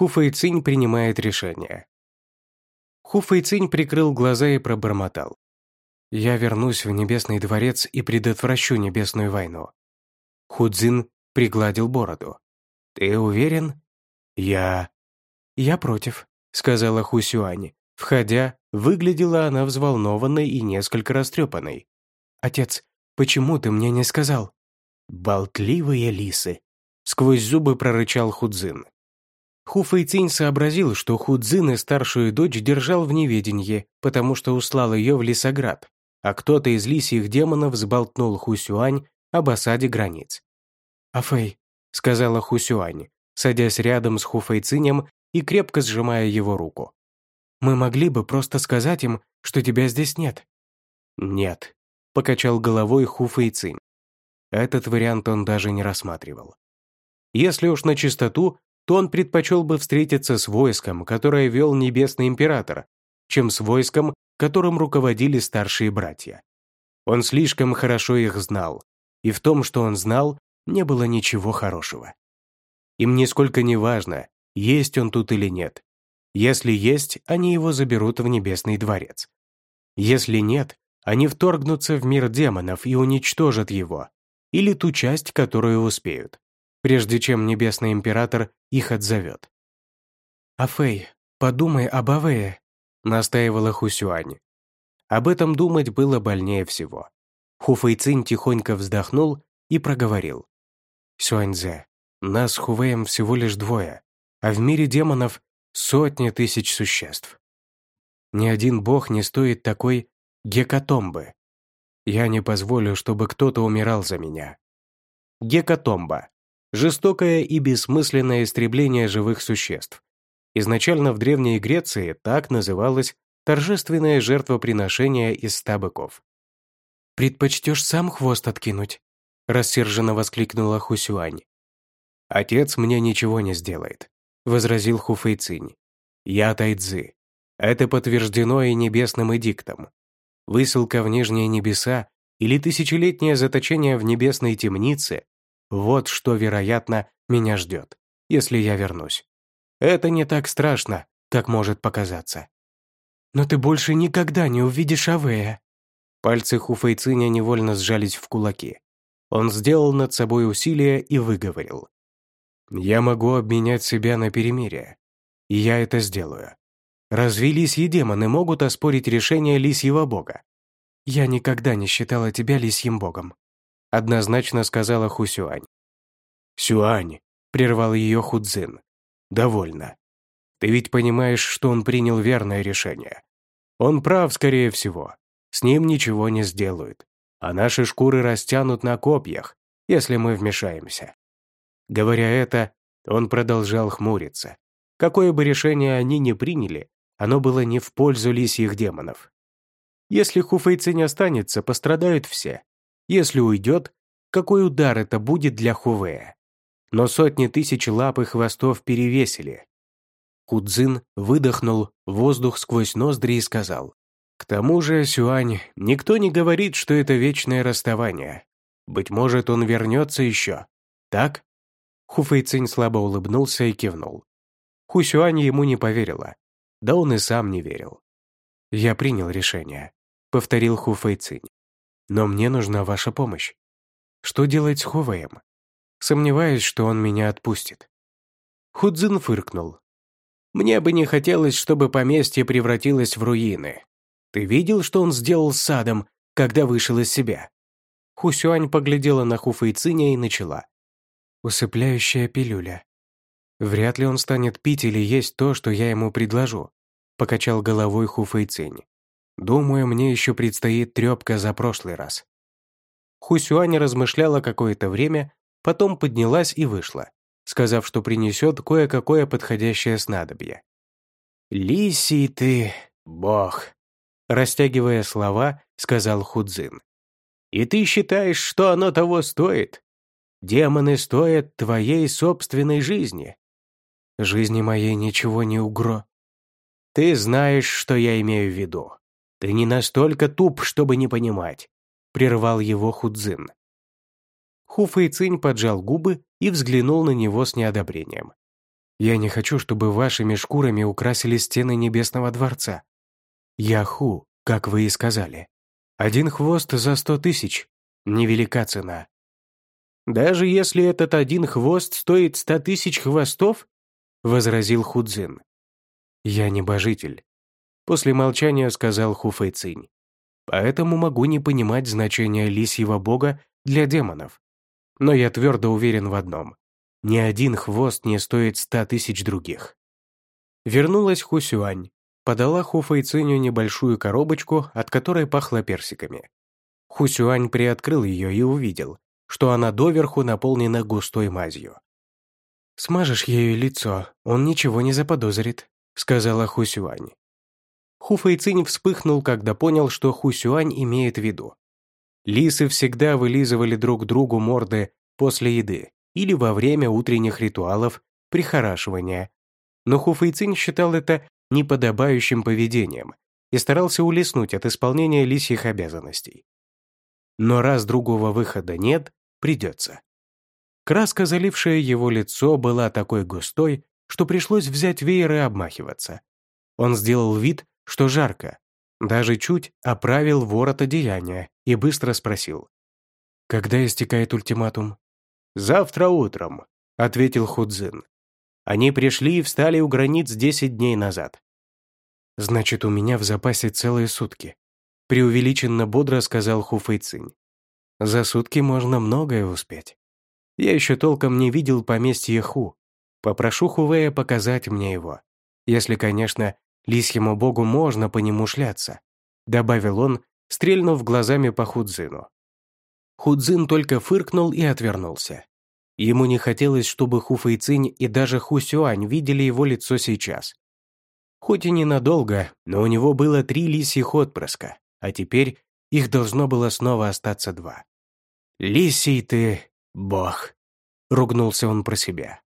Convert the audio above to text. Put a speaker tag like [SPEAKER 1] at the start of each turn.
[SPEAKER 1] Ху Фэйцинь принимает решение. Ху Фэйцинь прикрыл глаза и пробормотал. «Я вернусь в Небесный дворец и предотвращу Небесную войну». Худзин пригладил бороду. «Ты уверен?» «Я...» «Я против», — сказала Ху Сюань. Входя, выглядела она взволнованной и несколько растрепанной. «Отец, почему ты мне не сказал?» «Болтливые лисы», — сквозь зубы прорычал Худзин. Ху Фэйцинь сообразил, что Худзин и старшую дочь держал в неведении, потому что услал ее в Лисоград, а кто-то из лисьих демонов сболтнул Хусюань об осаде границ. «Афэй», — сказала Хусюань, садясь рядом с Хуфэйцинем и крепко сжимая его руку. «Мы могли бы просто сказать им, что тебя здесь нет». «Нет», — покачал головой Хуфэйцинь. Этот вариант он даже не рассматривал. Если уж на чистоту, то он предпочел бы встретиться с войском, которое вел Небесный Император, чем с войском, которым руководили старшие братья. Он слишком хорошо их знал, и в том, что он знал, не было ничего хорошего. Им нисколько не важно, есть он тут или нет. Если есть, они его заберут в Небесный дворец. Если нет, они вторгнутся в мир демонов и уничтожат его, или ту часть, которую успеют, прежде чем Небесный Император их отзовет. «Афэй, подумай об Авее», — настаивала Хусюань. Об этом думать было больнее всего. Хуфэйцин тихонько вздохнул и проговорил. «Сюаньзе, нас с Хувеем всего лишь двое, а в мире демонов сотни тысяч существ. Ни один бог не стоит такой гекатомбы. Я не позволю, чтобы кто-то умирал за меня. Гекатомба – жестокое и бессмысленное истребление живых существ. Изначально в Древней Греции так называлось торжественное жертвоприношение из ста быков. «Предпочтешь сам хвост откинуть?» – рассерженно воскликнула Хусюань. «Отец мне ничего не сделает», — возразил Хуфэйцинь. «Я тайцзы. Это подтверждено и небесным эдиктом. Высылка в нижние небеса или тысячелетнее заточение в небесной темнице — вот что, вероятно, меня ждет, если я вернусь. Это не так страшно, как может показаться. Но ты больше никогда не увидишь Авея. Пальцы Хуфэйциня невольно сжались в кулаки. Он сделал над собой усилие и выговорил. Я могу обменять себя на перемирие. И я это сделаю. Разве лисьи демоны могут оспорить решение лисьего бога? Я никогда не считала тебя лисьим богом, однозначно сказала Хусюань. Сюань, прервал ее Худзин. Довольно. Ты ведь понимаешь, что он принял верное решение. Он прав, скорее всего. С ним ничего не сделают. А наши шкуры растянут на копьях, если мы вмешаемся. Говоря это, он продолжал хмуриться. Какое бы решение они ни приняли, оно было не в пользу лисьих демонов. Если Хуфейцы не останется, пострадают все. Если уйдет, какой удар это будет для Хувея? Но сотни тысяч лап и хвостов перевесили. Кудзин выдохнул воздух сквозь ноздри и сказал. «К тому же, Сюань, никто не говорит, что это вечное расставание. Быть может, он вернется еще. Так?» Хуфэйцинь слабо улыбнулся и кивнул. Хусюань ему не поверила. Да он и сам не верил. «Я принял решение», — повторил Хуфэйцинь. «Но мне нужна ваша помощь. Что делать с Хувеем? Сомневаюсь, что он меня отпустит». Худзин фыркнул. «Мне бы не хотелось, чтобы поместье превратилось в руины. Ты видел, что он сделал с садом, когда вышел из себя?» Хусюань поглядела на Хуфэйциня и начала. Усыпляющая пилюля. Вряд ли он станет пить или есть то, что я ему предложу, покачал головой Хуфэйцинь. Думаю, мне еще предстоит трепка за прошлый раз. Хусюань размышляла какое-то время, потом поднялась и вышла, сказав, что принесет кое-какое подходящее снадобье. «Лисий ты, бог!» Растягивая слова, сказал Худзин. «И ты считаешь, что оно того стоит? Демоны стоят твоей собственной жизни. Жизни моей ничего не угро. Ты знаешь, что я имею в виду. Ты не настолько туп, чтобы не понимать. Прервал его Худзин. Ху Фэйцинь поджал губы и взглянул на него с неодобрением. Я не хочу, чтобы вашими шкурами украсили стены Небесного дворца. Я Ху, как вы и сказали. Один хвост за сто тысяч. Невелика цена.
[SPEAKER 2] Даже если этот один хвост стоит ста тысяч хвостов, возразил Худзин.
[SPEAKER 1] Я небожитель. После молчания сказал Хуфэйцинь. Поэтому могу не понимать значения лисьего бога для демонов. Но я твердо уверен в одном. Ни один хвост не стоит ста тысяч других. Вернулась Хусюань, подала Хуфэйциню небольшую коробочку, от которой пахло персиками. Хусюань приоткрыл ее и увидел, что она доверху наполнена густой мазью. «Смажешь ею лицо, он ничего не заподозрит», — сказала Хусюань. Хуфэйцинь вспыхнул, когда понял, что Хусюань имеет в виду. Лисы всегда вылизывали друг другу морды после еды или во время утренних ритуалов прихорашивания. Но Хуфэйцинь считал это неподобающим поведением и старался улеснуть от исполнения лисьих обязанностей. Но раз другого выхода нет, придется. Краска, залившая его лицо, была такой густой, что пришлось взять веер и обмахиваться. Он сделал вид, что жарко, даже чуть оправил ворот одеяния и быстро спросил. «Когда истекает ультиматум?»
[SPEAKER 2] «Завтра утром», — ответил Худзин. «Они пришли и встали у границ десять дней назад».
[SPEAKER 1] «Значит, у меня в запасе целые сутки», — преувеличенно бодро сказал Хуфэйцинь. «За сутки можно многое успеть. Я еще толком не видел поместье Ху. Попрошу Хувея показать мне его. Если, конечно, лисьему богу можно по нему шляться», — добавил он, стрельнув глазами по Худзину. Худзин только фыркнул и отвернулся. Ему не хотелось, чтобы Ху Фэйцинь и даже Ху Сюань видели его лицо сейчас. Хоть и ненадолго, но у него было три лисьих отпрыска, а теперь их должно было снова остаться два. «Лисий ты, бог!» — ругнулся он про себя.